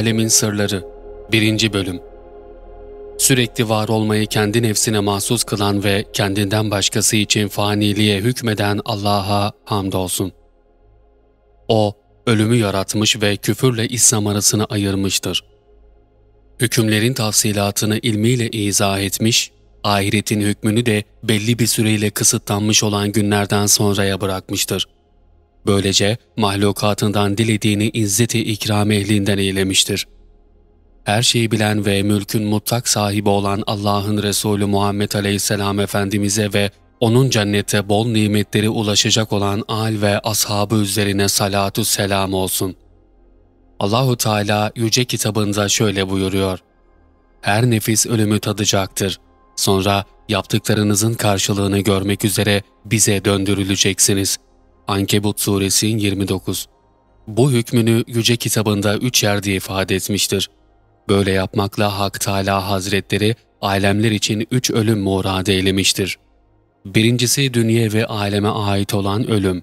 Alemin Sırları 1. Bölüm Sürekli var olmayı kendi nefsine mahsus kılan ve kendinden başkası için faniliğe hükmeden Allah'a hamdolsun. O, ölümü yaratmış ve küfürle İslam arasını ayırmıştır. Hükümlerin tafsilatını ilmiyle izah etmiş, ahiretin hükmünü de belli bir süreyle kısıtlanmış olan günlerden sonraya bırakmıştır. Böylece mahlukatından dilediğini izzeti ikram ehlinden eylemiştir. Her şeyi bilen ve mülkün mutlak sahibi olan Allah'ın Resulü Muhammed Aleyhisselam Efendimiz'e ve onun cennette bol nimetleri ulaşacak olan al ve ashabı üzerine salatu selam olsun. Allahu Teala yüce kitabında şöyle buyuruyor. Her nefis ölümü tadacaktır. Sonra yaptıklarınızın karşılığını görmek üzere bize döndürüleceksiniz. Ankebut Suresi 29 Bu hükmünü yüce kitabında üç yerde ifade etmiştir. Böyle yapmakla Hak Teala Hazretleri alemler için üç ölüm murad eylemiştir. Birincisi dünya ve aleme ait olan ölüm.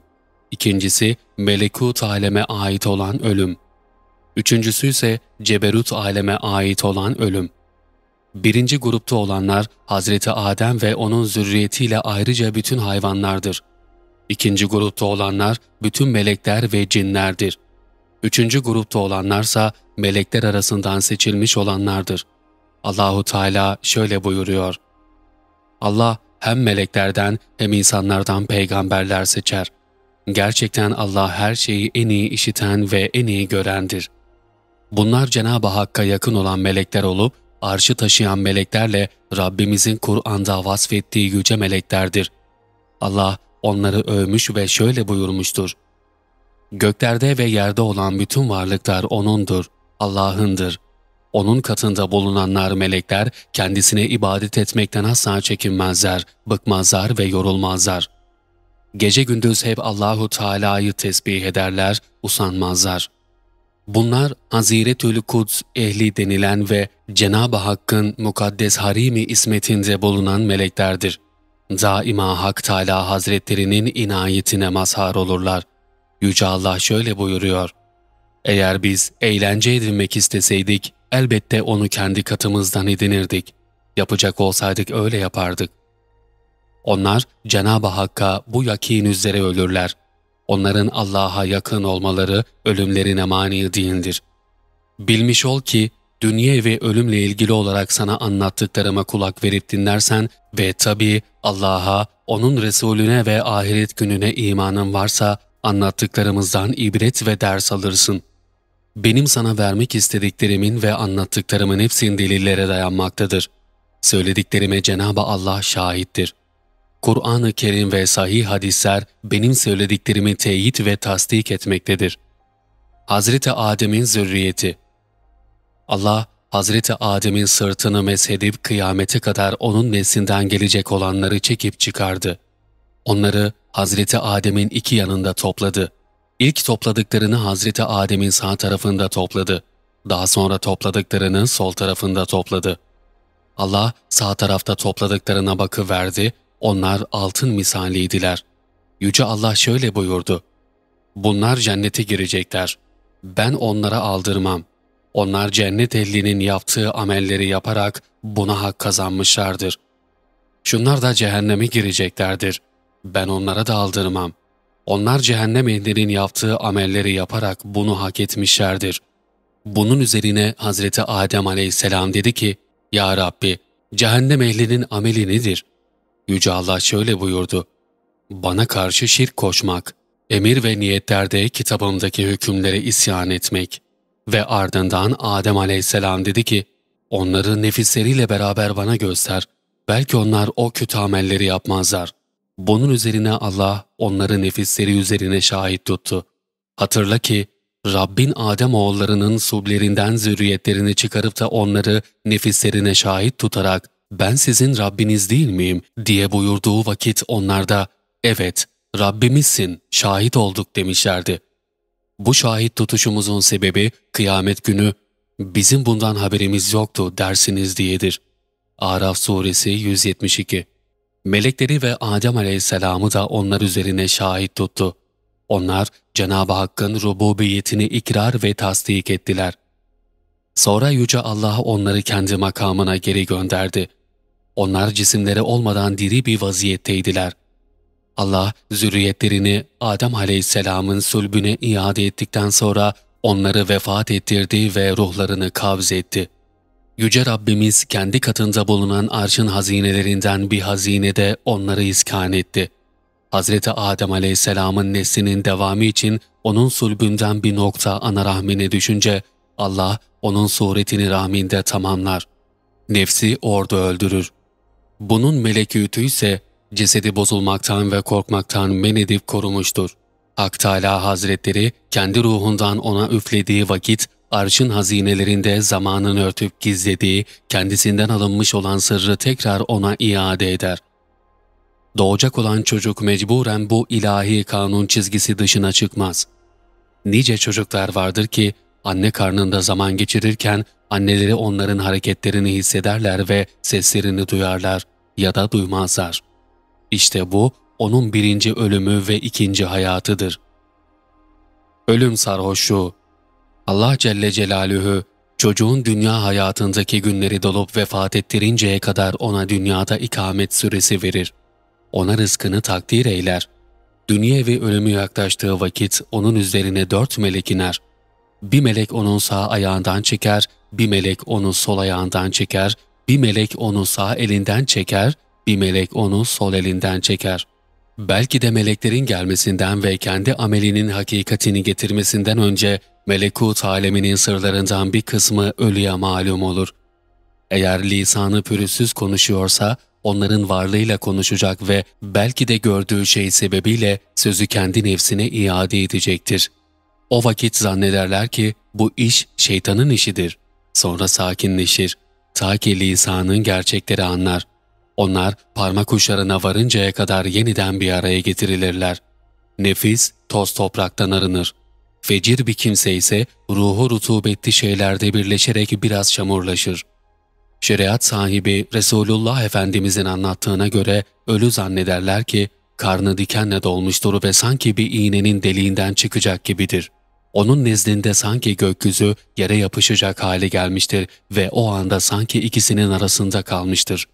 İkincisi melekut aleme ait olan ölüm. Üçüncüsü ise ceberut aleme ait olan ölüm. Birinci grupta olanlar Hazreti Adem ve onun zürriyetiyle ayrıca bütün hayvanlardır. İkinci grupta olanlar bütün melekler ve cinlerdir. Üçüncü grupta olanlarsa melekler arasından seçilmiş olanlardır. Allahu Teala şöyle buyuruyor. Allah hem meleklerden hem insanlardan peygamberler seçer. Gerçekten Allah her şeyi en iyi işiten ve en iyi görendir. Bunlar Cenab-ı Hakk'a yakın olan melekler olup, arşı taşıyan meleklerle Rabbimizin Kur'an'da vasfettiği yüce meleklerdir. Allah onları övmüş ve şöyle buyurmuştur. Göklerde ve yerde olan bütün varlıklar O'nundur, Allah'ındır. Onun katında bulunanlar melekler kendisine ibadet etmekten asla çekinmezler, bıkmazlar ve yorulmazlar. Gece gündüz hep Allahu Teala'yı tesbih ederler, usanmazlar. Bunlar Haziretül Kuds ehli denilen ve Cenab-ı Hakk'ın mukaddes harimi ismetinde bulunan meleklerdir. Daima Hak Teala Hazretlerinin inayetine mazhar olurlar. Yüce Allah şöyle buyuruyor. Eğer biz eğlence edinmek isteseydik, elbette onu kendi katımızdan edinirdik. Yapacak olsaydık öyle yapardık. Onlar Cenab-ı Hakk'a bu yakin üzere ölürler. Onların Allah'a yakın olmaları ölümlerine mani değildir. Bilmiş ol ki, dünya ve ölümle ilgili olarak sana anlattıklarıma kulak verip dinlersen ve tabii Allah'a, O'nun Resulüne ve ahiret gününe imanın varsa anlattıklarımızdan ibret ve ders alırsın. Benim sana vermek istediklerimin ve anlattıklarımın hepsinin delillere dayanmaktadır. Söylediklerime Cenab-ı Allah şahittir. Kur'an-ı Kerim ve sahih hadisler benim söylediklerimi teyit ve tasdik etmektedir. Hazreti Adem'in zürriyeti Allah, Hazreti Adem'in sırtını meshedip kıyamete kadar onun neslinden gelecek olanları çekip çıkardı. Onları Hazreti Adem'in iki yanında topladı. İlk topladıklarını Hazreti Adem'in sağ tarafında topladı. Daha sonra topladıklarını sol tarafında topladı. Allah sağ tarafta topladıklarına bakıverdi, onlar altın misaliydiler. Yüce Allah şöyle buyurdu. Bunlar cennete girecekler. Ben onlara aldırmam. Onlar cennet ehlinin yaptığı amelleri yaparak buna hak kazanmışlardır. Şunlar da cehenneme gireceklerdir. Ben onlara da aldırmam. Onlar cehennem ehlinin yaptığı amelleri yaparak bunu hak etmişlerdir. Bunun üzerine Hazreti Adem aleyhisselam dedi ki, Ya Rabbi, cehennem ehlinin ameli nedir? Yüce Allah şöyle buyurdu, Bana karşı şirk koşmak, emir ve niyetlerde kitabımdaki hükümlere isyan etmek. Ve ardından Adem aleyhisselam dedi ki, Onları nefisleriyle beraber bana göster, belki onlar o kötü amelleri yapmazlar. Bunun üzerine Allah onları nefisleri üzerine şahit tuttu. Hatırla ki Rabbin Adem oğullarının sublerinden zürriyetlerini çıkarıp da onları nefislerine şahit tutarak ben sizin Rabbiniz değil miyim diye buyurduğu vakit onlar da evet Rabbimizsin şahit olduk demişlerdi. Bu şahit tutuşumuzun sebebi kıyamet günü bizim bundan haberimiz yoktu dersiniz diyedir. Araf suresi 172 Melekleri ve Adem aleyhisselamı da onlar üzerine şahit tuttu. Onlar Cenab-ı Hakk'ın rububiyetini ikrar ve tasdik ettiler. Sonra Yüce Allah onları kendi makamına geri gönderdi. Onlar cisimleri olmadan diri bir vaziyetteydiler. Allah zürriyetlerini Adem Aleyhisselam'ın sulbüne iade ettikten sonra onları vefat ettirdi ve ruhlarını kavz etti. Yüce Rabbimiz kendi katında bulunan arşın hazinelerinden bir hazinede onları iskan etti. Hazreti Adem Aleyhisselam'ın neslinin devamı için onun sulbünden bir nokta ana rahmine düşünce Allah onun suretini rahminde tamamlar. Nefsi orada öldürür. Bunun melekûtü ise cesedi bozulmaktan ve korkmaktan men edip korumuştur. Hak Teâlâ Hazretleri kendi ruhundan ona üflediği vakit arşın hazinelerinde zamanın örtüp gizlediği, kendisinden alınmış olan sırrı tekrar ona iade eder. Doğacak olan çocuk mecburen bu ilahi kanun çizgisi dışına çıkmaz. Nice çocuklar vardır ki anne karnında zaman geçirirken anneleri onların hareketlerini hissederler ve seslerini duyarlar ya da duymazlar. İşte bu onun birinci ölümü ve ikinci hayatıdır. Ölüm sarhoşluğu Allah Celle Celaluhu çocuğun dünya hayatındaki günleri dolup vefat ettirinceye kadar ona dünyada ikamet süresi verir. Ona rızkını takdir eyler. Dünya ve ölümü yaklaştığı vakit onun üzerine dört melek iner. Bir melek onun sağ ayağından çeker, bir melek onu sol ayağından çeker, bir melek onu sağ elinden çeker, bir melek onu sol elinden çeker. Belki de meleklerin gelmesinden ve kendi amelinin hakikatini getirmesinden önce melekut aleminin sırlarından bir kısmı ölüye malum olur. Eğer lisanı pürüzsüz konuşuyorsa, onların varlığıyla konuşacak ve belki de gördüğü şey sebebiyle sözü kendi nefsine iade edecektir. O vakit zannederler ki bu iş şeytanın işidir. Sonra sakinleşir. Ta ki lisanın gerçekleri anlar. Onlar parmak uçlarına varıncaya kadar yeniden bir araya getirilirler. Nefis toz topraktan arınır. Fecir bir kimse ise ruhu rutubetli şeylerde birleşerek biraz çamurlaşır. Şeriat sahibi Resulullah Efendimizin anlattığına göre ölü zannederler ki karnı dikenle dolmuştur ve sanki bir iğnenin deliğinden çıkacak gibidir. Onun nezdinde sanki gökyüzü yere yapışacak hale gelmiştir ve o anda sanki ikisinin arasında kalmıştır.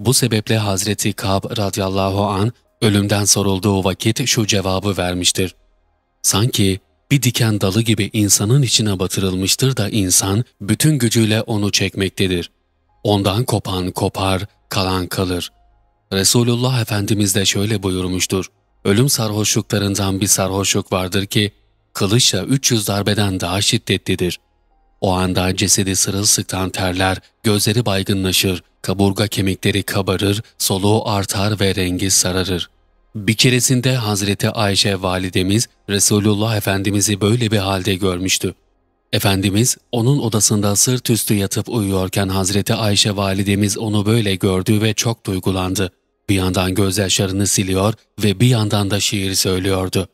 Bu sebeple Hazreti Kab radıyallahu an ölümden sorulduğu vakit şu cevabı vermiştir. Sanki bir diken dalı gibi insanın içine batırılmıştır da insan bütün gücüyle onu çekmektedir. Ondan kopan kopar, kalan kalır. Resulullah Efendimiz de şöyle buyurmuştur. Ölüm sarhoşluklarından bir sarhoşluk vardır ki, kılıçla 300 darbeden daha şiddetlidir. O anda cesedi sırılsıktan terler, gözleri baygınlaşır, kaburga kemikleri kabarır, soluğu artar ve rengi sararır. Bir keresinde Hazreti Ayşe validemiz Resulullah Efendimiz'i böyle bir halde görmüştü. Efendimiz onun odasında sırt üstü yatıp uyuyorken Hazreti Ayşe validemiz onu böyle gördü ve çok duygulandı. Bir yandan gözyaşlarını siliyor ve bir yandan da şiir söylüyordu.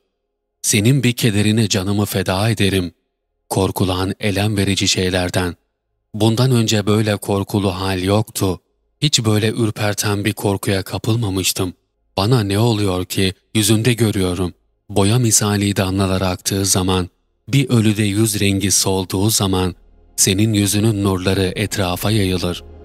Senin bir kederine canımı feda ederim. Korkulan, elem verici şeylerden. Bundan önce böyle korkulu hal yoktu. Hiç böyle ürperten bir korkuya kapılmamıştım.'' Bana ne oluyor ki yüzünde görüyorum. Boya misali damlalar aktığı zaman, bir ölüde yüz rengi solduğu zaman, senin yüzünün nurları etrafa yayılır.''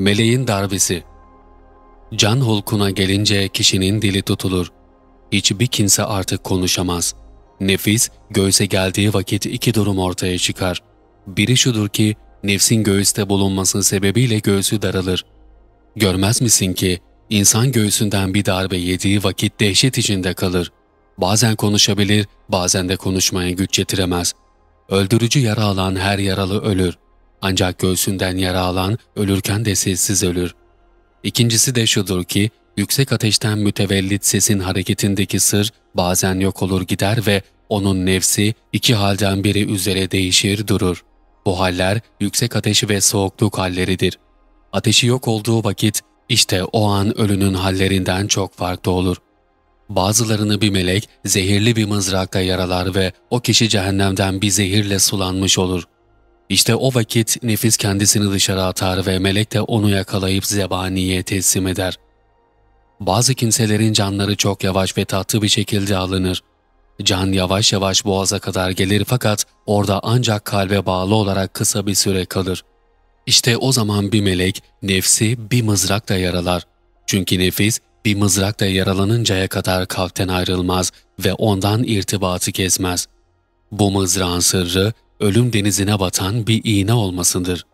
Meleğin darbesi Can hulkuna gelince kişinin dili tutulur. Hiçbir kimse artık konuşamaz. Nefis, göğse geldiği vakit iki durum ortaya çıkar. Biri şudur ki, nefsin göğüste bulunması sebebiyle göğsü daralır. Görmez misin ki, insan göğsünden bir darbe yediği vakit dehşet içinde kalır. Bazen konuşabilir, bazen de konuşmaya güç yetiremez. Öldürücü yara alan her yaralı ölür. Ancak göğsünden yara alan ölürken de sessiz ölür. İkincisi de şudur ki, yüksek ateşten mütevellit sesin hareketindeki sır bazen yok olur gider ve onun nefsi iki halden biri üzere değişir durur. Bu haller yüksek ateşi ve soğukluk halleridir. Ateşi yok olduğu vakit işte o an ölünün hallerinden çok farklı olur. Bazılarını bir melek zehirli bir mızrakla yaralar ve o kişi cehennemden bir zehirle sulanmış olur. İşte o vakit nefis kendisini dışarı atar ve melek de onu yakalayıp zebaniye teslim eder. Bazı kimselerin canları çok yavaş ve tatlı bir şekilde alınır. Can yavaş yavaş boğaza kadar gelir fakat orada ancak kalbe bağlı olarak kısa bir süre kalır. İşte o zaman bir melek nefsi bir mızrakla yaralar. Çünkü nefis bir mızrakla yaralanıncaya kadar kalpten ayrılmaz ve ondan irtibatı kesmez. Bu mızrağın sırrı ölüm denizine batan bir iğne olmasıdır.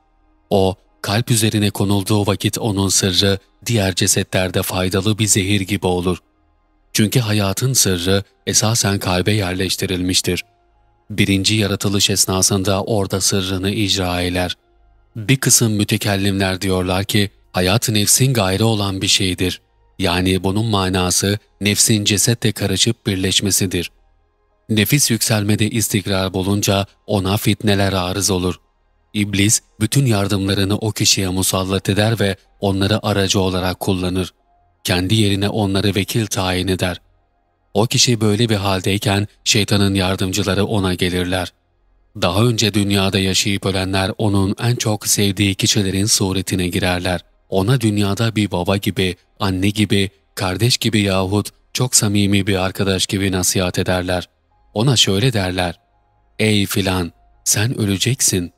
O, kalp üzerine konulduğu vakit onun sırrı diğer cesetlerde faydalı bir zehir gibi olur. Çünkü hayatın sırrı esasen kalbe yerleştirilmiştir. Birinci yaratılış esnasında orada sırrını icra eder. Bir kısım mütekellimler diyorlar ki hayat nefsin gayrı olan bir şeydir. Yani bunun manası nefsin cesetle karışıp birleşmesidir. Nefis yükselmede istikrar bulunca ona fitneler arız olur. İblis bütün yardımlarını o kişiye musallat eder ve onları aracı olarak kullanır. Kendi yerine onları vekil tayin eder. O kişi böyle bir haldeyken şeytanın yardımcıları ona gelirler. Daha önce dünyada yaşayıp ölenler onun en çok sevdiği kişilerin suretine girerler. Ona dünyada bir baba gibi, anne gibi, kardeş gibi yahut çok samimi bir arkadaş gibi nasihat ederler. Ona şöyle derler, ''Ey filan, sen öleceksin.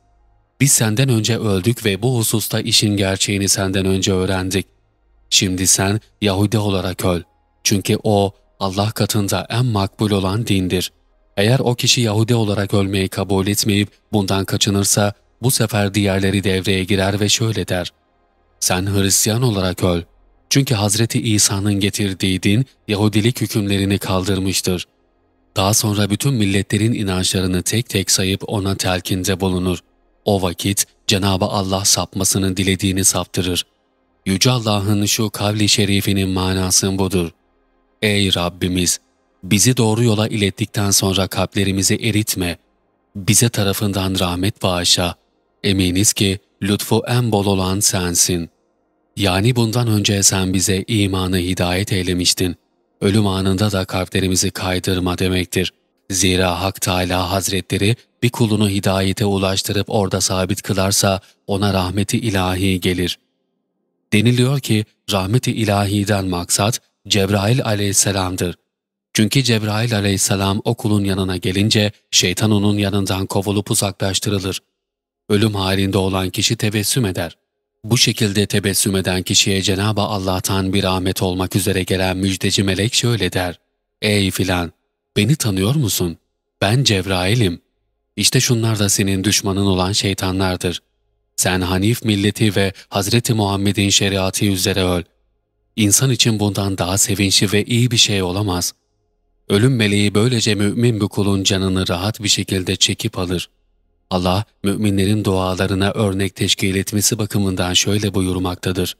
Biz senden önce öldük ve bu hususta işin gerçeğini senden önce öğrendik. Şimdi sen Yahudi olarak öl. Çünkü o Allah katında en makbul olan dindir. Eğer o kişi Yahudi olarak ölmeyi kabul etmeyip bundan kaçınırsa bu sefer diğerleri devreye girer ve şöyle der. Sen Hristiyan olarak öl. Çünkü Hazreti İsa'nın getirdiği din Yahudilik hükümlerini kaldırmıştır. Daha sonra bütün milletlerin inançlarını tek tek sayıp ona telkinde bulunur. O vakit Cenab-ı Allah sapmasını dilediğini saptırır. Yüce Allah'ın şu kavli şerifinin manası budur. Ey Rabbimiz! Bizi doğru yola ilettikten sonra kalplerimizi eritme. Bize tarafından rahmet bağışa. Eminiz ki lütfu en bol olan sensin. Yani bundan önce sen bize imanı hidayet eylemiştin. Ölüm anında da kalplerimizi kaydırma demektir. Zira Hak Teala Hazretleri bir kulunu hidayete ulaştırıp orada sabit kılarsa ona rahmeti ilahi gelir. Deniliyor ki rahmeti ilahiden maksat Cebrail aleyhisselamdır. Çünkü Cebrail aleyhisselam o kulun yanına gelince şeytan onun yanından kovulup uzaklaştırılır. Ölüm halinde olan kişi tebessüm eder. Bu şekilde tebessüm eden kişiye Cenab-ı Allah'tan bir rahmet olmak üzere gelen müjdeci melek şöyle der. Ey filan, beni tanıyor musun? Ben Cebrail'im. İşte şunlar da senin düşmanın olan şeytanlardır. Sen Hanif milleti ve Hazreti Muhammed'in şeriatı üzere öl. İnsan için bundan daha sevinçli ve iyi bir şey olamaz. Ölüm meleği böylece mümin bir kulun canını rahat bir şekilde çekip alır. Allah, müminlerin dualarına örnek teşkil etmesi bakımından şöyle buyurmaktadır.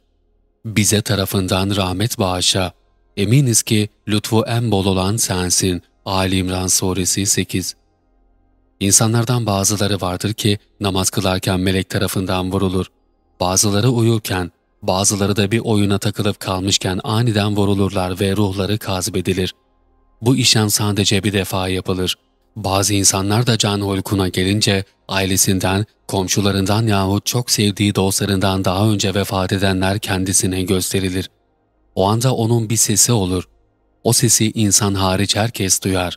Bize tarafından rahmet bağışa. Eminiz ki lütfu en bol olan sensin. Ali İmran Suresi 8 İnsanlardan bazıları vardır ki namaz kılarken melek tarafından vurulur. Bazıları uyurken, bazıları da bir oyuna takılıp kalmışken aniden vurulurlar ve ruhları kazbedilir. Bu işen sadece bir defa yapılır. Bazı insanlar da can hulkuna gelince ailesinden, komşularından yahut çok sevdiği dostlarından daha önce vefat edenler kendisine gösterilir. O anda onun bir sesi olur. O sesi insan hariç herkes duyar.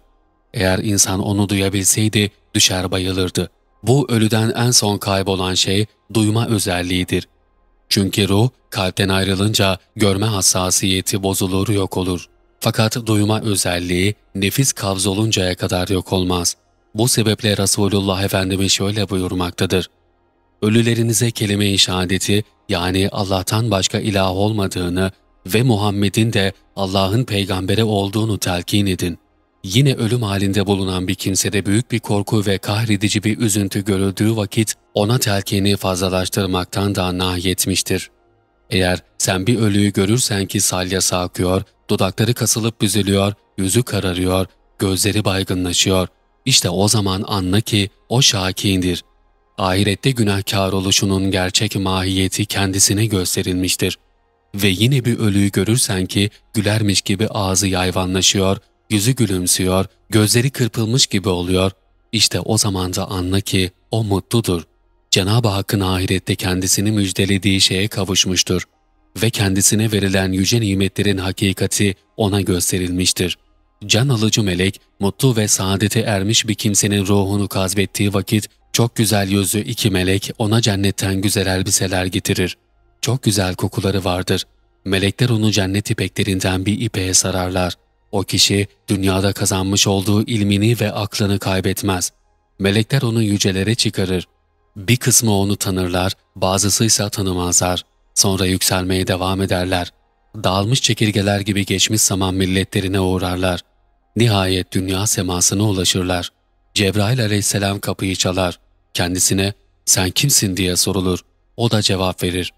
Eğer insan onu duyabilseydi düşer bayılırdı. Bu ölüden en son kaybolan şey duyma özelliğidir. Çünkü ruh kalpten ayrılınca görme hassasiyeti bozulur yok olur. Fakat duyma özelliği nefis kabz oluncaya kadar yok olmaz. Bu sebeple Resulullah Efendimiz şöyle buyurmaktadır. Ölülerinize kelime-i şehadeti yani Allah'tan başka ilah olmadığını ve Muhammed'in de Allah'ın peygamberi olduğunu telkin edin. Yine ölüm halinde bulunan bir kimsede büyük bir korku ve kahredici bir üzüntü görüldüğü vakit ona telkini fazlalaştırmaktan da nahyetmiştir. Eğer sen bir ölüyü görürsen ki salyası akıyor, dudakları kasılıp büzülüyor, yüzü kararıyor, gözleri baygınlaşıyor, işte o zaman anla ki o şakindir. Ahirette günahkar oluşunun gerçek mahiyeti kendisine gösterilmiştir. ve yine bir ölüyü görürsen ki gülermiş gibi ağzı yayvanlaşıyor, yüzü gülümsüyor, gözleri kırpılmış gibi oluyor, işte o zaman da anla ki o mutludur. Cenab-ı Hakk'ın ahirette kendisini müjdelediği şeye kavuşmuştur ve kendisine verilen yüce nimetlerin hakikati ona gösterilmiştir. Can alıcı melek, mutlu ve saadete ermiş bir kimsenin ruhunu kazbettiği vakit, çok güzel yüzlü iki melek ona cennetten güzel elbiseler getirir. Çok güzel kokuları vardır. Melekler onu cennet ipeklerinden bir ipeğe sararlar. O kişi dünyada kazanmış olduğu ilmini ve aklını kaybetmez. Melekler onu yücelere çıkarır. Bir kısmı onu tanırlar, bazısı ise tanımazlar. Sonra yükselmeye devam ederler. Dağılmış çekirgeler gibi geçmiş zaman milletlerine uğrarlar. Nihayet dünya semasına ulaşırlar. Cebrail aleyhisselam kapıyı çalar. Kendisine sen kimsin diye sorulur. O da cevap verir.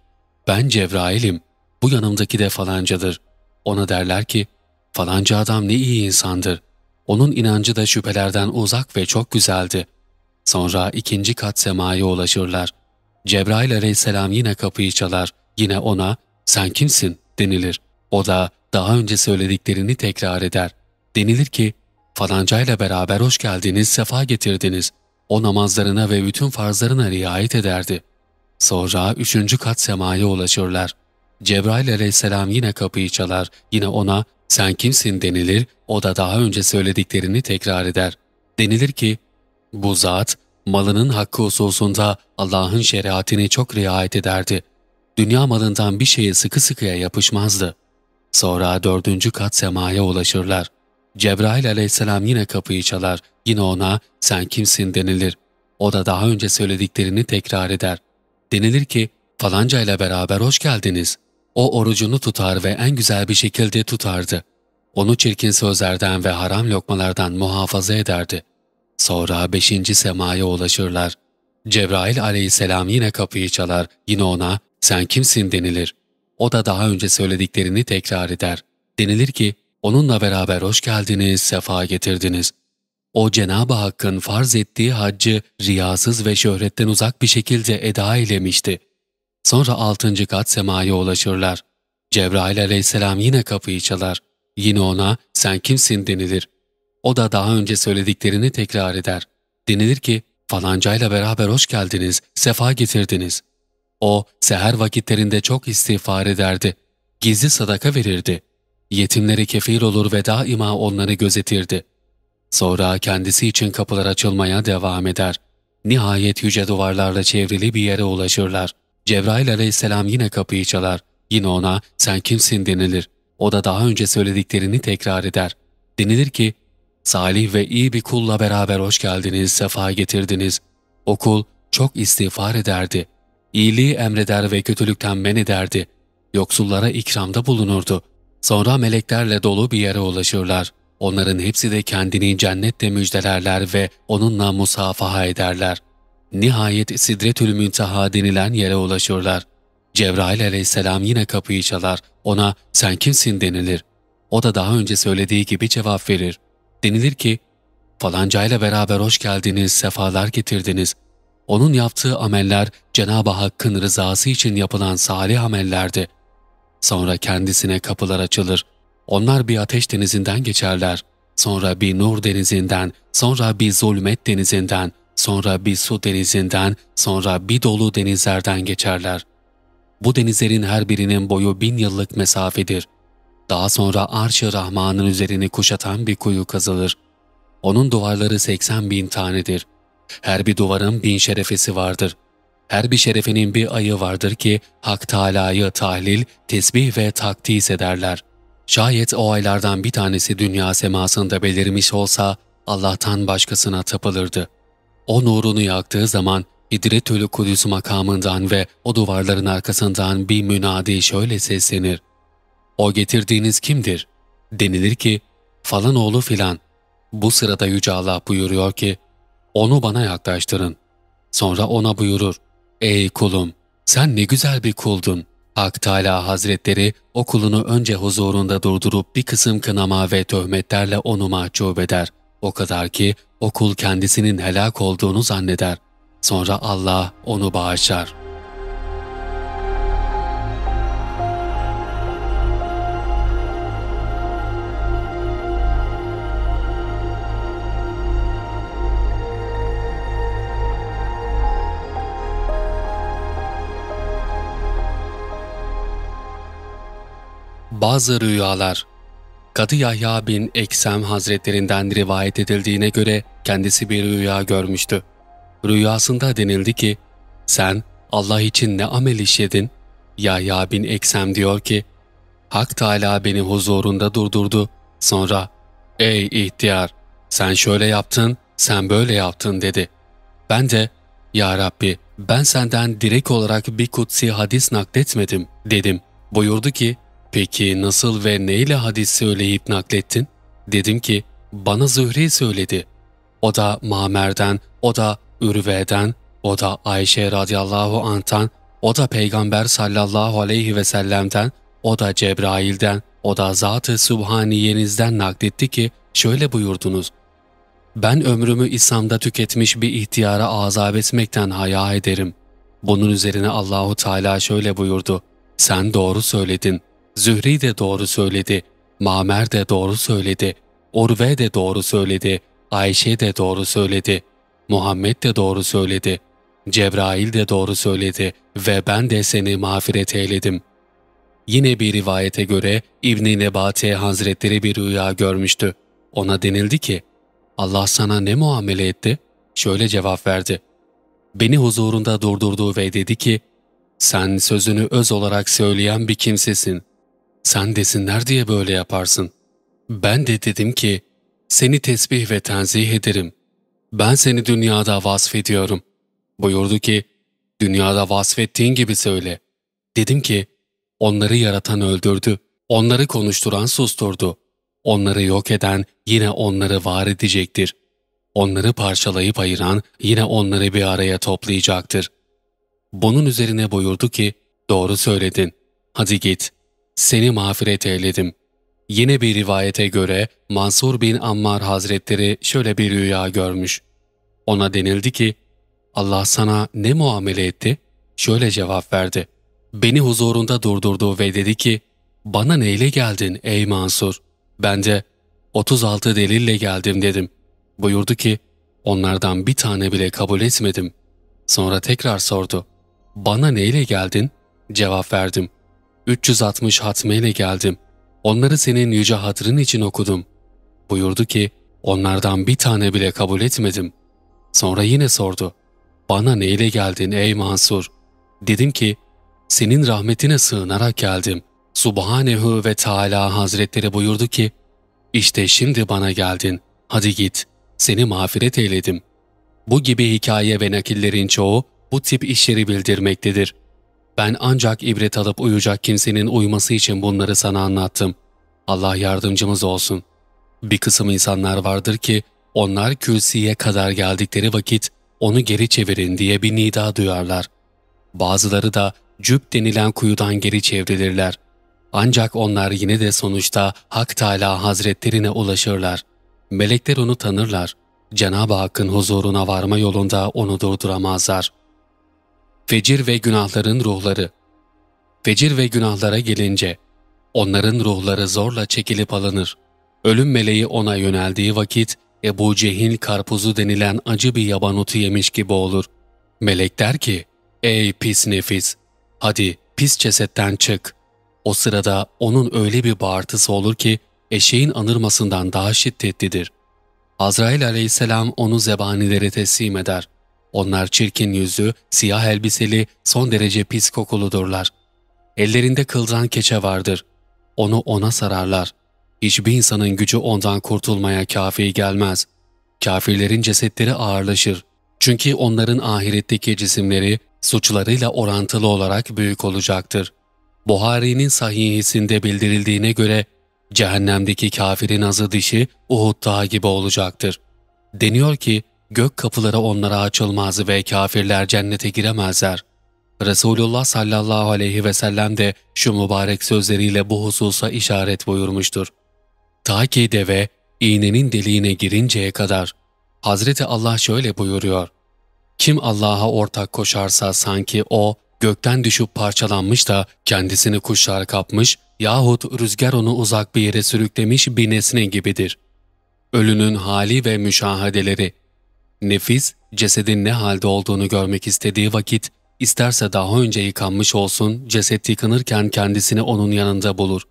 Ben Cebrail'im. Bu yanımdaki de falancadır. Ona derler ki falanca adam ne iyi insandır. Onun inancı da şüphelerden uzak ve çok güzeldi. Sonra ikinci kat semaya ulaşırlar. Cebrail aleyhisselam yine kapıyı çalar. Yine ona sen kimsin denilir. O da daha önce söylediklerini tekrar eder. Denilir ki falancayla beraber hoş geldiniz, sefa getirdiniz. O namazlarına ve bütün farzlarına riayet ederdi. Sonra üçüncü kat semaya ulaşırlar. Cebrail aleyhisselam yine kapıyı çalar, yine ona sen kimsin denilir, o da daha önce söylediklerini tekrar eder. Denilir ki, bu zat malının hakkı hususunda Allah'ın şeriatini çok riayet ederdi. Dünya malından bir şeye sıkı sıkıya yapışmazdı. Sonra dördüncü kat semaya ulaşırlar. Cebrail aleyhisselam yine kapıyı çalar, yine ona sen kimsin denilir. O da daha önce söylediklerini tekrar eder. Denilir ki falanca ile beraber hoş geldiniz. O orucunu tutar ve en güzel bir şekilde tutardı. Onu çirkin sözlerden ve haram lokmalardan muhafaza ederdi. Sonra beşinci semaya ulaşırlar. Cebrail aleyhisselam yine kapıyı çalar, yine ona sen kimsin denilir. O da daha önce söylediklerini tekrar eder. Denilir ki onunla beraber hoş geldiniz, sefa getirdiniz. O Cenab-ı Hakk'ın farz ettiği haccı riyasız ve şöhretten uzak bir şekilde eda eylemişti. Sonra altıncı kat semaya ulaşırlar. Cebrail aleyhisselam yine kapıyı çalar. Yine ona sen kimsin denilir. O da daha önce söylediklerini tekrar eder. Denilir ki falancayla beraber hoş geldiniz, sefa getirdiniz. O seher vakitlerinde çok istiğfar ederdi. Gizli sadaka verirdi. Yetimleri kefil olur ve daima onları gözetirdi. Sonra kendisi için kapılar açılmaya devam eder. Nihayet yüce duvarlarla çevrili bir yere ulaşırlar. Cebrail aleyhisselam yine kapıyı çalar. Yine ona sen kimsin denilir. O da daha önce söylediklerini tekrar eder. Denilir ki salih ve iyi bir kulla beraber hoş geldiniz, sefa getirdiniz. O kul çok istiğfar ederdi. İyiliği emreder ve kötülükten men ederdi. Yoksullara ikramda bulunurdu. Sonra meleklerle dolu bir yere ulaşırlar. Onların hepsi de kendini cennette müjdelerler ve onunla musafaha ederler. Nihayet Sidretül Münteha denilen yere ulaşırlar. Cebrail aleyhisselam yine kapıyı çalar. Ona sen kimsin denilir. O da daha önce söylediği gibi cevap verir. Denilir ki, falancayla beraber hoş geldiniz, sefalar getirdiniz. Onun yaptığı ameller Cenab-ı Hakk'ın rızası için yapılan salih amellerdi. Sonra kendisine kapılar açılır. Onlar bir ateş denizinden geçerler. Sonra bir nur denizinden, sonra bir zulmet denizinden, sonra bir su denizinden, sonra bir dolu denizlerden geçerler. Bu denizlerin her birinin boyu bin yıllık mesafedir. Daha sonra Arş-ı Rahman'ın üzerini kuşatan bir kuyu kazılır. Onun duvarları 80 bin tanedir. Her bir duvarın bin şerefesi vardır. Her bir şerefinin bir ayı vardır ki Hak Teâlâ'yı tahlil, tesbih ve takdis ederler. Şayet o aylardan bir tanesi dünya semasında belirmiş olsa Allah'tan başkasına tapılırdı. O nurunu yaktığı zaman İdretül Kudüs makamından ve o duvarların arkasından bir münadi şöyle seslenir. O getirdiğiniz kimdir? Denilir ki falan oğlu filan. Bu sırada Yüce Allah buyuruyor ki onu bana yaklaştırın. Sonra ona buyurur. Ey kulum sen ne güzel bir kuldun. Hak Teala Hazretleri o kulunu önce huzurunda durdurup bir kısım kınama ve töhmetlerle onu mahcup eder. O kadar ki o kul kendisinin helak olduğunu zanneder. Sonra Allah onu bağışlar.'' Bazı rüyalar Kadı Yahya bin Eksem Hazretlerinden rivayet edildiğine göre kendisi bir rüya görmüştü. Rüyasında denildi ki, sen Allah için ne amel işledin? Yahya bin Eksem diyor ki, Hak Teala beni huzurunda durdurdu. Sonra, ey ihtiyar, sen şöyle yaptın, sen böyle yaptın dedi. Ben de, Ya Rabbi, ben senden direkt olarak bir kutsi hadis nakletmedim dedim. Buyurdu ki, peki nasıl ve neyle hadis söyleyip naklettin? Dedim ki, bana Zühre söyledi. O da Mamer'den, o da Ürve'den, o da Ayşe radıyallahu anh'tan, o da Peygamber sallallahu aleyhi ve sellem'den, o da Cebrail'den, o da Zat-ı Subhaniyenizden nakletti ki şöyle buyurdunuz. Ben ömrümü İslam'da tüketmiş bir ihtiyara azap etmekten haya ederim. Bunun üzerine Allahu Teala şöyle buyurdu. Sen doğru söyledin. Zühri de doğru söyledi. Mamer de doğru söyledi. Urve de doğru söyledi. Ayşe de doğru söyledi. Muhammed de doğru söyledi. Cebrail de doğru söyledi ve ben de seni mağfiret eyledim. Yine bir rivayete göre İbn-i Nebate Hazretleri bir rüya görmüştü. Ona denildi ki, Allah sana ne muamele etti? Şöyle cevap verdi. Beni huzurunda durdurdu ve dedi ki, sen sözünü öz olarak söyleyen bir kimsesin. Sen desinler diye böyle yaparsın. Ben de dedim ki, seni tesbih ve tenzih ederim. Ben seni dünyada vasfediyorum. Buyurdu ki, dünyada vasfettiğin gibi söyle. Dedim ki, onları yaratan öldürdü, onları konuşturan susturdu. Onları yok eden yine onları var edecektir. Onları parçalayıp ayıran yine onları bir araya toplayacaktır. Bunun üzerine buyurdu ki, doğru söyledin, hadi git, seni mağfiret eyledim. Yine bir rivayete göre Mansur bin Ammar Hazretleri şöyle bir rüya görmüş. Ona denildi ki, Allah sana ne muamele etti? Şöyle cevap verdi. Beni huzurunda durdurdu ve dedi ki, bana neyle geldin ey Mansur? Ben de 36 delille geldim dedim. Buyurdu ki, onlardan bir tane bile kabul etmedim. Sonra tekrar sordu. Bana neyle geldin? Cevap verdim. 360 hatmeyle geldim. Onları senin yüce hatırın için okudum. Buyurdu ki, onlardan bir tane bile kabul etmedim. Sonra yine sordu. Bana neyle geldin ey Mansur? Dedim ki, senin rahmetine sığınarak geldim. Subhanehu ve Teala Hazretleri buyurdu ki, işte şimdi bana geldin, hadi git, seni mağfiret eyledim. Bu gibi hikaye ve nakillerin çoğu bu tip işleri bildirmektedir. Ben ancak ibret alıp uyacak kimsenin uyması için bunları sana anlattım. Allah yardımcımız olsun. Bir kısım insanlar vardır ki, onlar kürsüye kadar geldikleri vakit onu geri çevirin diye bir nida duyarlar. Bazıları da cüp denilen kuyudan geri çevrilirler. Ancak onlar yine de sonuçta Hak Teala Hazretlerine ulaşırlar. Melekler onu tanırlar. Cenab-ı Hakk'ın huzuruna varma yolunda onu durduramazlar. Fecir ve günahların ruhları Fecir ve günahlara gelince, onların ruhları zorla çekilip alınır. Ölüm meleği ona yöneldiği vakit, Ebu Cehil karpuzu denilen acı bir yaban otu yemiş gibi olur. Melek der ki, ''Ey pis nefis, hadi pis cesetten çık.'' O sırada onun öyle bir bağırtısı olur ki eşeğin anırmasından daha şiddetlidir. Azrail aleyhisselam onu zebanilere teslim eder. Onlar çirkin yüzlü, siyah elbiseli, son derece pis kokuludurlar. Ellerinde kıldan keçe vardır. Onu ona sararlar. Hiçbir insanın gücü ondan kurtulmaya kafi gelmez. Kafirlerin cesetleri ağırlaşır. Çünkü onların ahiretteki cisimleri suçlarıyla orantılı olarak büyük olacaktır. Buhari'nin sahihisinde bildirildiğine göre cehennemdeki kafirin azı dişi Uhud dağı gibi olacaktır. Deniyor ki gök kapıları onlara açılmaz ve kafirler cennete giremezler. Resulullah sallallahu aleyhi ve sellem de şu mübarek sözleriyle bu hususa işaret buyurmuştur. Ta ki deve iğnenin deliğine girinceye kadar. Hazreti Allah şöyle buyuruyor. Kim Allah'a ortak koşarsa sanki o gökten düşüp parçalanmış da kendisini kuşlar kapmış yahut rüzgar onu uzak bir yere sürüklemiş bir nesne gibidir. Ölünün hali ve müşahedeleri Nefis, cesedin ne halde olduğunu görmek istediği vakit, isterse daha önce yıkanmış olsun, ceset yıkanırken kendisini onun yanında bulur.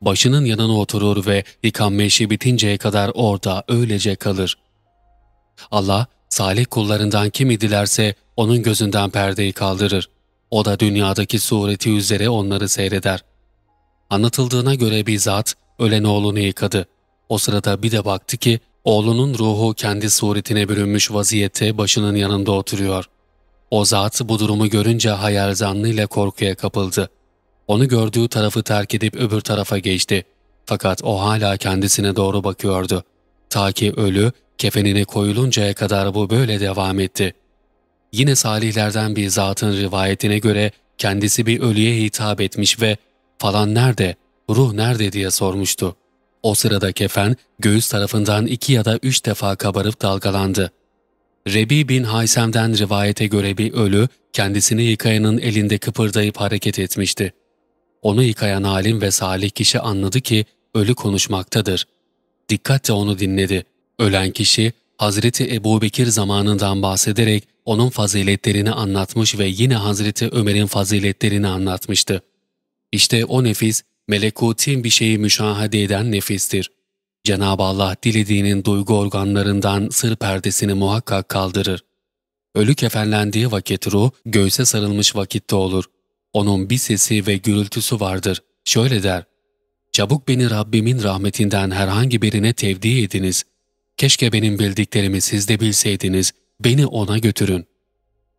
başının yanına oturur ve yıkanma işi bitinceye kadar orada öylece kalır. Allah, salih kullarından kimi dilerse onun gözünden perdeyi kaldırır. O da dünyadaki sureti üzere onları seyreder. Anlatıldığına göre bir zat ölen oğlunu yıkadı. O sırada bir de baktı ki oğlunun ruhu kendi suretine bürünmüş vaziyette başının yanında oturuyor. O zat bu durumu görünce hayal zannıyla korkuya kapıldı. Onu gördüğü tarafı terk edip öbür tarafa geçti. Fakat o hala kendisine doğru bakıyordu. Ta ki ölü kefenine koyuluncaya kadar bu böyle devam etti. Yine salihlerden bir zatın rivayetine göre kendisi bir ölüye hitap etmiş ve falan nerede, ruh nerede diye sormuştu. O sırada kefen göğüs tarafından iki ya da üç defa kabarıp dalgalandı. Rebi bin Haysem'den rivayete göre bir ölü kendisini yıkayanın elinde kıpırdayıp hareket etmişti. Onu yıkayan alim ve salih kişi anladı ki ölü konuşmaktadır. Dikkatle onu dinledi. Ölen kişi Hazreti Ebu Bekir zamanından bahsederek onun faziletlerini anlatmış ve yine Hazreti Ömer'in faziletlerini anlatmıştı. İşte o nefis, melekutin bir şeyi müşahede eden nefistir. Cenab-ı Allah dilediğinin duygu organlarından sır perdesini muhakkak kaldırır. Ölü kefenlendiği vakit ruh, göğse sarılmış vakitte olur. Onun bir sesi ve gürültüsü vardır. Şöyle der, Çabuk beni Rabbimin rahmetinden herhangi birine tevdi ediniz. Keşke benim bildiklerimi siz de bilseydiniz, beni ona götürün.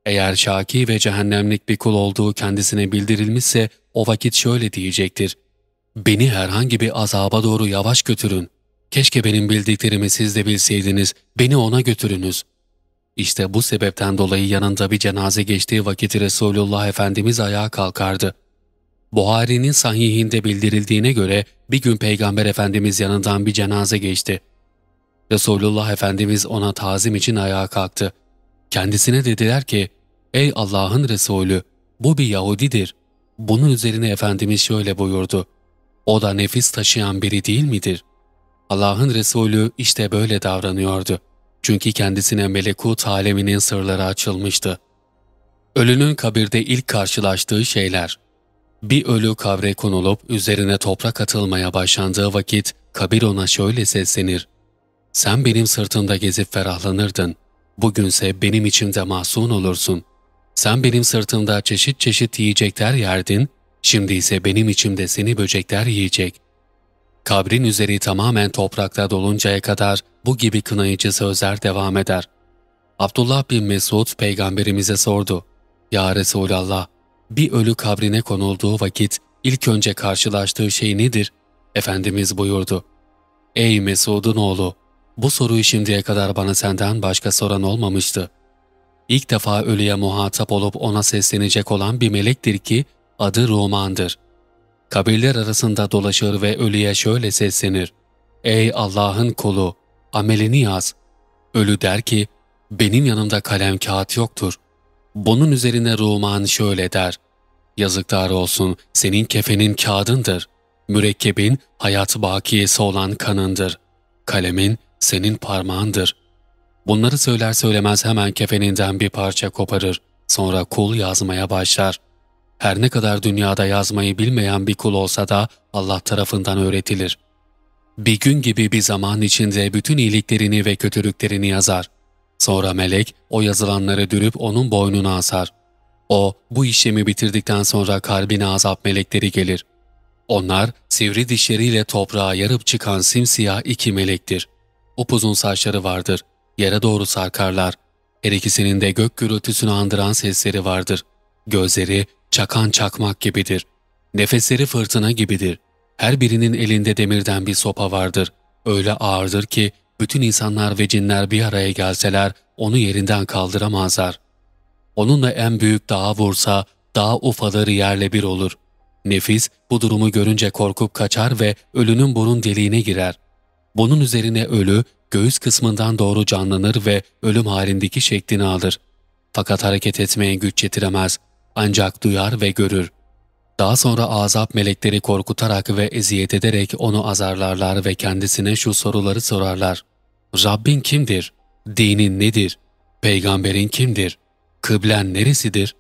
Eğer şaki ve cehennemlik bir kul olduğu kendisine bildirilmişse o vakit şöyle diyecektir. Beni herhangi bir azaba doğru yavaş götürün. Keşke benim bildiklerimi siz de bilseydiniz, beni ona götürünüz. İşte bu sebepten dolayı yanında bir cenaze geçtiği vakit Resulullah Efendimiz ayağa kalkardı. Buhari'nin sahihinde bildirildiğine göre bir gün Peygamber Efendimiz yanından bir cenaze geçti. Resulullah Efendimiz ona tazim için ayağa kalktı. Kendisine dediler ki, ''Ey Allah'ın Resulü, bu bir Yahudidir.'' Bunun üzerine Efendimiz şöyle buyurdu, ''O da nefis taşıyan biri değil midir?'' Allah'ın Resulü işte böyle davranıyordu. Çünkü kendisine melekut aleminin sırları açılmıştı. Ölünün kabirde ilk karşılaştığı şeyler. Bir ölü kavre konulup üzerine toprak atılmaya başlandığı vakit kabir ona şöyle seslenir. Sen benim sırtımda gezip ferahlanırdın. Bugünse benim içimde mahzun olursun. Sen benim sırtımda çeşit çeşit yiyecekler yerdin, şimdi ise benim içimde seni böcekler yiyecek. Kabrin üzeri tamamen toprakta doluncaya kadar bu gibi kınayıcı sözler devam eder. Abdullah bin Mesud peygamberimize sordu. Ya Resulallah, bir ölü kabrine konulduğu vakit ilk önce karşılaştığı şey nedir? Efendimiz buyurdu. Ey Mesud'un oğlu! Bu soruyu şimdiye kadar bana senden başka soran olmamıştı. İlk defa ölüye muhatap olup ona seslenecek olan bir melektir ki adı Ruman'dır. Kabirler arasında dolaşır ve ölüye şöyle seslenir. Ey Allah'ın kulu! Amelini yaz. Ölü der ki, benim yanımda kalem kağıt yoktur. Bunun üzerine Ruman şöyle der. Yazıklar olsun senin kefenin kağıdındır. Mürekkebin hayat bakiyesi olan kanındır. Kalemin senin parmağındır. Bunları söyler söylemez hemen kefeninden bir parça koparır. Sonra kul yazmaya başlar. Her ne kadar dünyada yazmayı bilmeyen bir kul olsa da Allah tarafından öğretilir. Bir gün gibi bir zaman içinde bütün iyiliklerini ve kötülüklerini yazar. Sonra melek o yazılanları dürüp onun boynuna asar. O bu işlemi bitirdikten sonra kalbine azap melekleri gelir. Onlar sivri dişleriyle toprağa yarıp çıkan simsiyah iki melektir. Upuzun saçları vardır. Yere doğru sarkarlar. Her ikisinin de gök gürültüsünü andıran sesleri vardır. Gözleri çakan çakmak gibidir. Nefesleri fırtına gibidir. Her birinin elinde demirden bir sopa vardır. Öyle ağırdır ki bütün insanlar ve cinler bir araya gelseler onu yerinden kaldıramazlar. Onunla en büyük dağa vursa dağ ufaları yerle bir olur. Nefis bu durumu görünce korkup kaçar ve ölünün burun deliğine girer. Bunun üzerine ölü göğüs kısmından doğru canlanır ve ölüm halindeki şeklini alır. Fakat hareket etmeye güç yetiremez. Ancak duyar ve görür. Daha sonra azap melekleri korkutarak ve eziyet ederek onu azarlarlar ve kendisine şu soruları sorarlar. Rabbin kimdir? Dinin nedir? Peygamberin kimdir? Kıblen neresidir?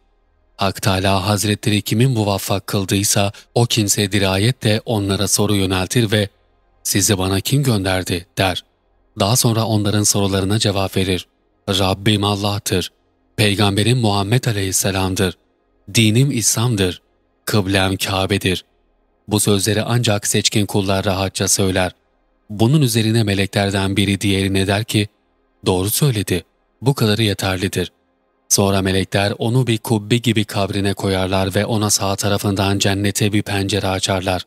Hak Teala Hazretleri kimin muvaffak kıldıysa o kimse dirayetle onlara soru yöneltir ve sizi bana kim gönderdi der. Daha sonra onların sorularına cevap verir. Rabbim Allah'tır. Peygamberim Muhammed Aleyhisselam'dır. Dinim İslam'dır. Kıblem Kabe'dir. Bu sözleri ancak seçkin kullar rahatça söyler. Bunun üzerine meleklerden biri diğerine der ki, doğru söyledi, bu kadarı yeterlidir. Sonra melekler onu bir kubbe gibi kabrine koyarlar ve ona sağ tarafından cennete bir pencere açarlar.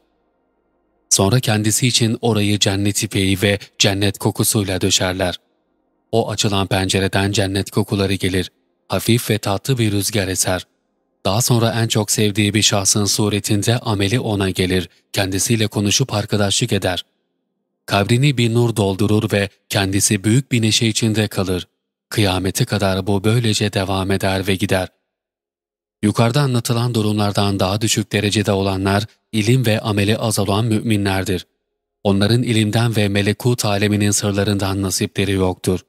Sonra kendisi için orayı cennet ipeği ve cennet kokusuyla döşerler. O açılan pencereden cennet kokuları gelir. Hafif ve tatlı bir rüzgar eser. Daha sonra en çok sevdiği bir şahsın suretinde ameli ona gelir, kendisiyle konuşup arkadaşlık eder. Kabrini bir nur doldurur ve kendisi büyük bir neşe içinde kalır. Kıyamete kadar bu böylece devam eder ve gider. Yukarıda anlatılan durumlardan daha düşük derecede olanlar, ilim ve ameli az olan müminlerdir. Onların ilimden ve melekut aleminin sırlarından nasipleri yoktur.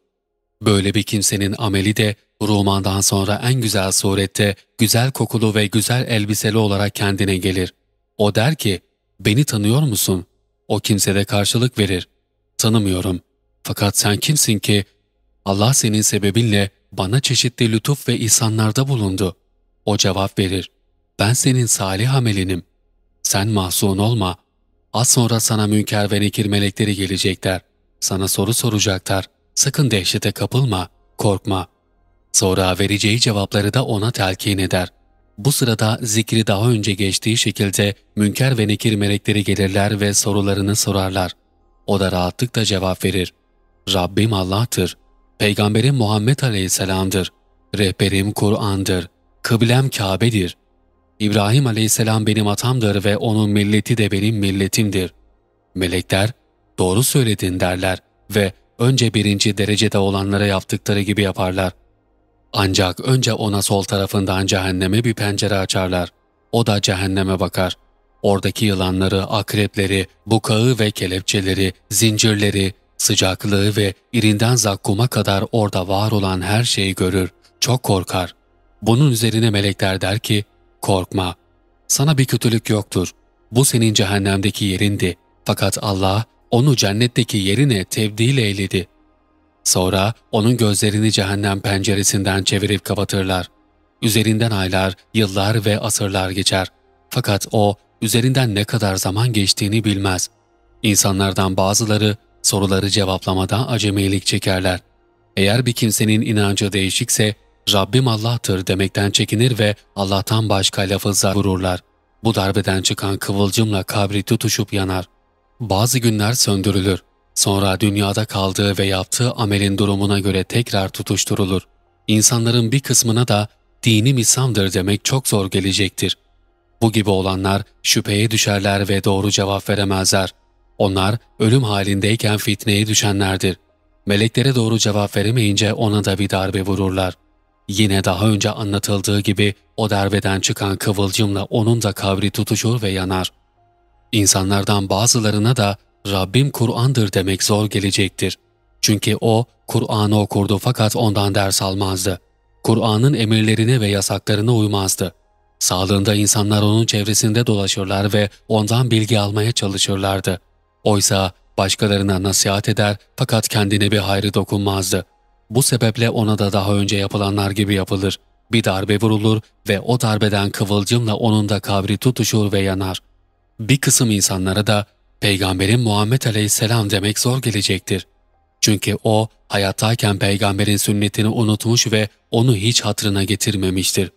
Böyle bir kimsenin ameli de Ruman'dan sonra en güzel surette, güzel kokulu ve güzel elbiseli olarak kendine gelir. O der ki, beni tanıyor musun? O kimse de karşılık verir. Tanımıyorum. Fakat sen kimsin ki? Allah senin sebebinle bana çeşitli lütuf ve ihsanlarda bulundu. O cevap verir. Ben senin salih amelinim. Sen mahzun olma. Az sonra sana münker ve nekir melekleri gelecekler. Sana soru soracaklar. Sakın dehşete kapılma, korkma. Sonra vereceği cevapları da ona telkin eder. Bu sırada zikri daha önce geçtiği şekilde münker ve nekir melekleri gelirler ve sorularını sorarlar. O da rahatlıkla cevap verir. Rabbim Allah'tır. Peygamberim Muhammed Aleyhisselam'dır. Rehberim Kur'an'dır. Kıblem Kabe'dir. İbrahim Aleyhisselam benim atamdır ve onun milleti de benim milletimdir. Melekler, doğru söyledin derler ve önce birinci derecede olanlara yaptıkları gibi yaparlar. Ancak önce ona sol tarafından cehenneme bir pencere açarlar. O da cehenneme bakar. Oradaki yılanları, akrepleri, bukağı ve kelepçeleri, zincirleri, sıcaklığı ve irinden zakkuma kadar orada var olan her şeyi görür. Çok korkar. Bunun üzerine melekler der ki, korkma. Sana bir kötülük yoktur. Bu senin cehennemdeki yerindi. Fakat Allah onu cennetteki yerine tebdil eyledi.'' Sonra onun gözlerini cehennem penceresinden çevirip kapatırlar. Üzerinden aylar, yıllar ve asırlar geçer. Fakat o üzerinden ne kadar zaman geçtiğini bilmez. İnsanlardan bazıları soruları cevaplamada acemilik çekerler. Eğer bir kimsenin inancı değişikse Rabbim Allah'tır demekten çekinir ve Allah'tan başka lafızlar vururlar. Bu darbeden çıkan kıvılcımla kabri tutuşup yanar. Bazı günler söndürülür. Sonra dünyada kaldığı ve yaptığı amelin durumuna göre tekrar tutuşturulur. İnsanların bir kısmına da dinim İslam'dır demek çok zor gelecektir. Bu gibi olanlar şüpheye düşerler ve doğru cevap veremezler. Onlar ölüm halindeyken fitneye düşenlerdir. Meleklere doğru cevap veremeyince ona da bir darbe vururlar. Yine daha önce anlatıldığı gibi o darbeden çıkan kıvılcımla onun da kabri tutuşur ve yanar. İnsanlardan bazılarına da Rabbim Kur'an'dır demek zor gelecektir. Çünkü o Kur'an'ı okurdu fakat ondan ders almazdı. Kur'an'ın emirlerine ve yasaklarına uymazdı. Sağlığında insanlar onun çevresinde dolaşırlar ve ondan bilgi almaya çalışırlardı. Oysa başkalarına nasihat eder fakat kendine bir hayrı dokunmazdı. Bu sebeple ona da daha önce yapılanlar gibi yapılır. Bir darbe vurulur ve o darbeden kıvılcımla onun da kabri tutuşur ve yanar. Bir kısım insanlara da Peygamberin Muhammed Aleyhisselam demek zor gelecektir. Çünkü o hayattayken peygamberin sünnetini unutmuş ve onu hiç hatırına getirmemiştir.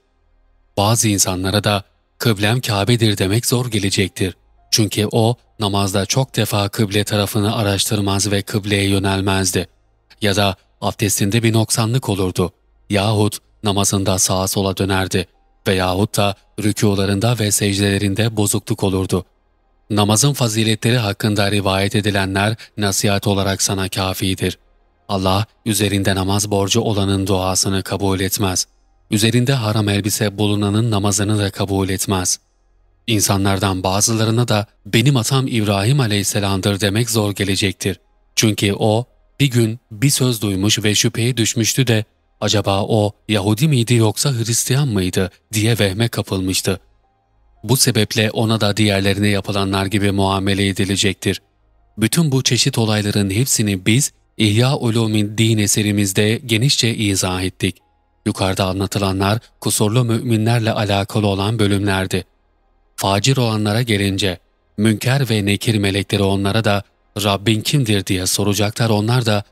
Bazı insanlara da kıblem Kabe'dir demek zor gelecektir. Çünkü o namazda çok defa kıble tarafını araştırmaz ve kıbleye yönelmezdi. Ya da abdestinde bir noksanlık olurdu. Yahut namazında sağa sola dönerdi. Veyahut da rükularında ve secdelerinde bozukluk olurdu. Namazın faziletleri hakkında rivayet edilenler nasihat olarak sana kafidir. Allah üzerinde namaz borcu olanın duasını kabul etmez. Üzerinde haram elbise bulunanın namazını da kabul etmez. İnsanlardan bazılarına da benim atam İbrahim aleyhisselamdır demek zor gelecektir. Çünkü o bir gün bir söz duymuş ve şüpheye düşmüştü de acaba o Yahudi miydi yoksa Hristiyan mıydı diye vehme kapılmıştı. Bu sebeple ona da diğerlerine yapılanlar gibi muamele edilecektir. Bütün bu çeşit olayların hepsini biz İhya Ulumin Din eserimizde genişçe izah ettik. Yukarıda anlatılanlar kusurlu müminlerle alakalı olan bölümlerdi. Facir olanlara gelince, münker ve nekir melekleri onlara da Rabbin kimdir diye soracaklar onlar da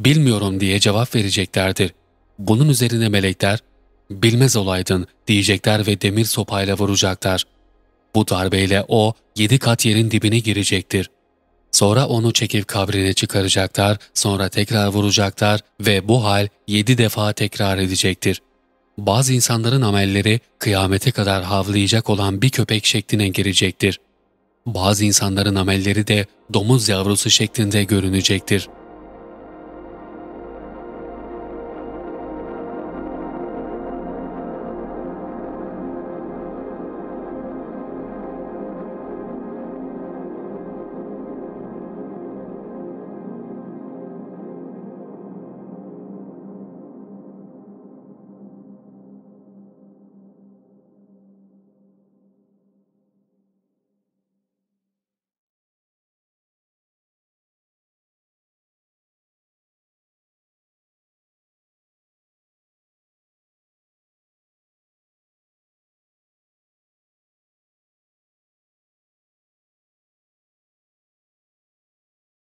bilmiyorum diye cevap vereceklerdir. Bunun üzerine melekler bilmez olaydın diyecekler ve demir sopayla vuracaklar. Bu darbeyle o yedi kat yerin dibine girecektir. Sonra onu çekip kabrine çıkaracaklar, sonra tekrar vuracaklar ve bu hal yedi defa tekrar edecektir. Bazı insanların amelleri kıyamete kadar havlayacak olan bir köpek şekline girecektir. Bazı insanların amelleri de domuz yavrusu şeklinde görünecektir.''